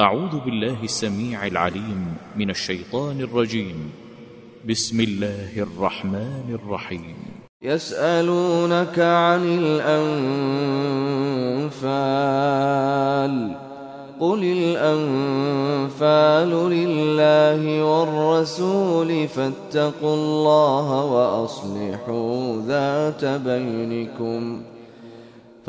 أعوذ بالله السميع العليم من الشيطان الرجيم. بسم الله الرحمن الرحيم. يسألونك عن الأنفال. قل الأنفال لله والرسول فاتقوا الله وأصلحوا ذات بينكم.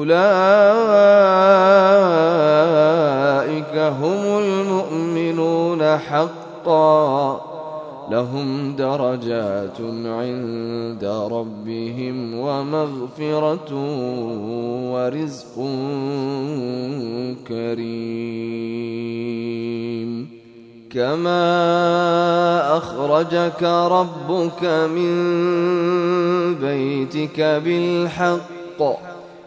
أولئك هم المؤمنون حقا لهم درجات عند ربهم ومغفرة ورزق كريم كما أخرجك ربك من بيتك بالحق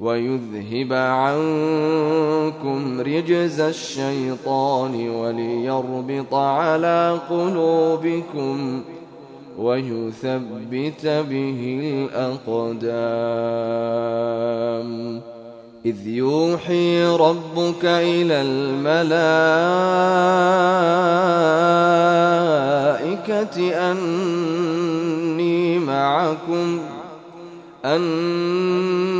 ويذهب عنكم رجز الشيطان وليربط على قلوبكم ويثبت به الأقدام. إذ يوحي ربك إلى الملائكة أني معكم أني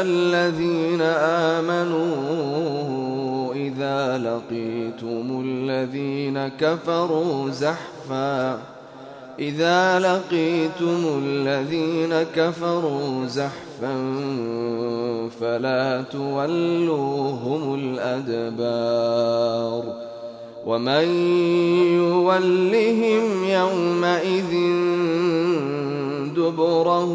الذين آمنوا إذا لقيتم الذين كفروا زحفاً. إذا لقيتم الذين كفروا زحفا فلا تولوهم الأدبار. ومن يولهم يومئذ دبره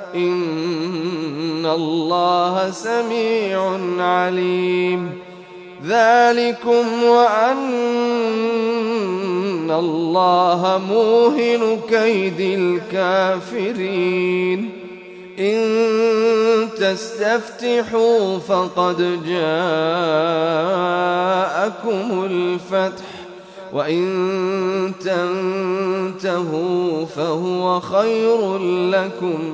إن الله سميع عليم. ذلكم وأن الله موهن كيد الكافرين. إن تستفتحوا فقد جاءكم الفتح وإن تنتهوا فهو خير لكم.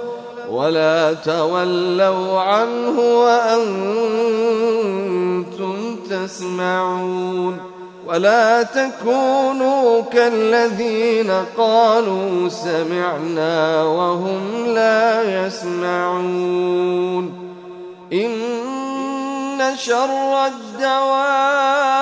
ولا تولوا عنه وأنتم تسمعون ولا تكونوا كالذين قالوا سمعنا وهم لا يسمعون إن شر الدواب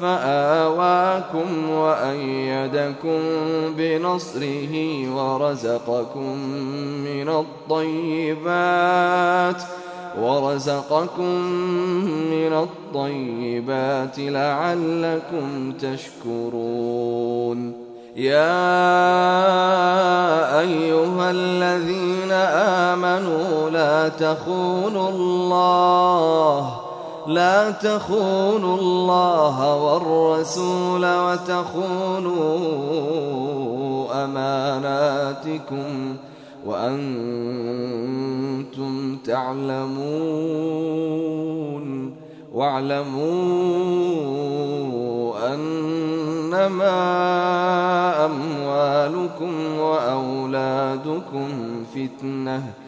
فآواكم وأيدكم بنصره ورزقكم من الطيبات ورزقكم من الطيبات لعلكم تشكرون. يا أيها الذين آمنوا لا تخونوا الله لا تخونوا الله والرسول وتخونوا أماناتكم وأنتم تعلمون واعلموا أنما أموالكم وأولادكم فتنةٌ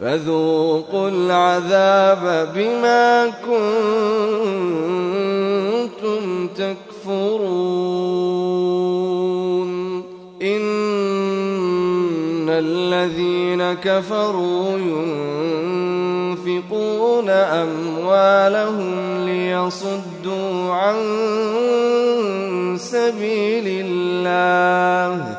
فذوقوا العذاب بما كنتم تكفرون. إن الذين كفروا ينفقون أموالهم ليصدوا عن سبيل الله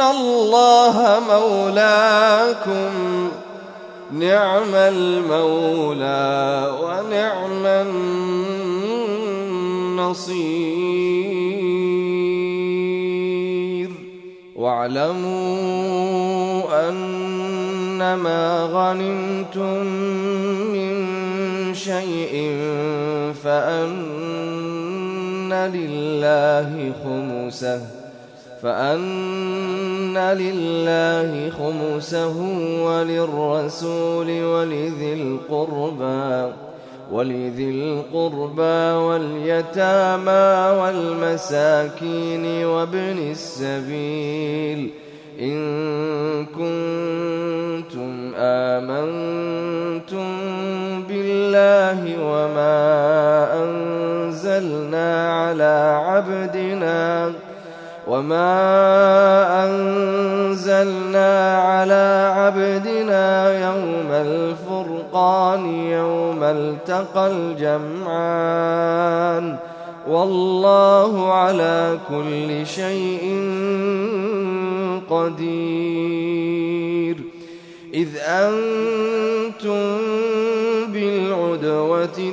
الله مولاكم نعم المولى ونعم النصير واعلموا أنما غنمتم من شيء فأن لله خمسه فأن لله خمسه وللرسول ولذي القربى ولذي القربى واليتامى والمساكين وابن السبيل إن كنتم آمنتم بالله وما أنزلنا على عبدنا وما أنزلنا على عبدنا يوم الفرقان يوم التقى الجمعان والله على كل شيء قدير إذ أنتم بالعدوة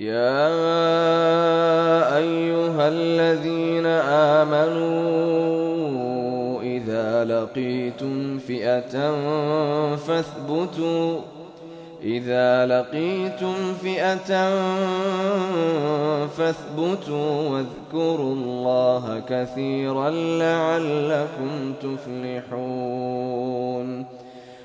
يا أيها الذين آمنوا إذا لقيتم فئة فاثبتوا إذا لقيتم فئة فاثبتوا واذكروا الله كثيرا لعلكم تفلحون.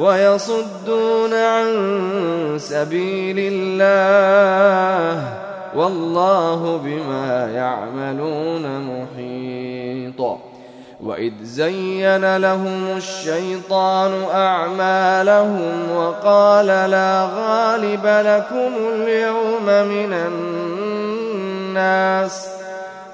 ويصدون عن سبيل الله والله بما يعملون محيط. وإذ زين لهم الشيطان أعمالهم وقال لا غالب لكم اليوم من الناس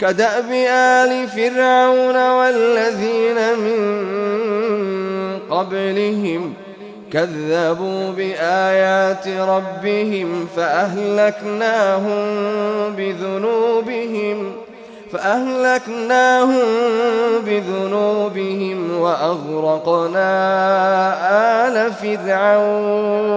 كدأب آل فرعون والذين من قبلهم كذبوا بآيات ربهم فأهلكناهم بذنوبهم فأهلكناهم بذنوبهم وأغرقنا آل فرعون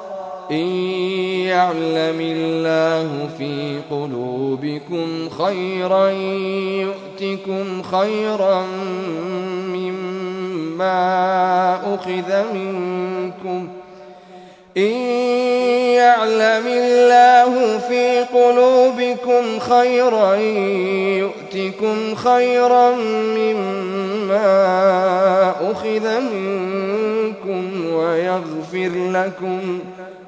إن يعلم الله في قلوبكم خيرا يؤتكم خيرا مما أخذ منكم. إن يعلم الله في قلوبكم خيرا يؤتكم خيرا مما أخذ منكم ويغفر لكم.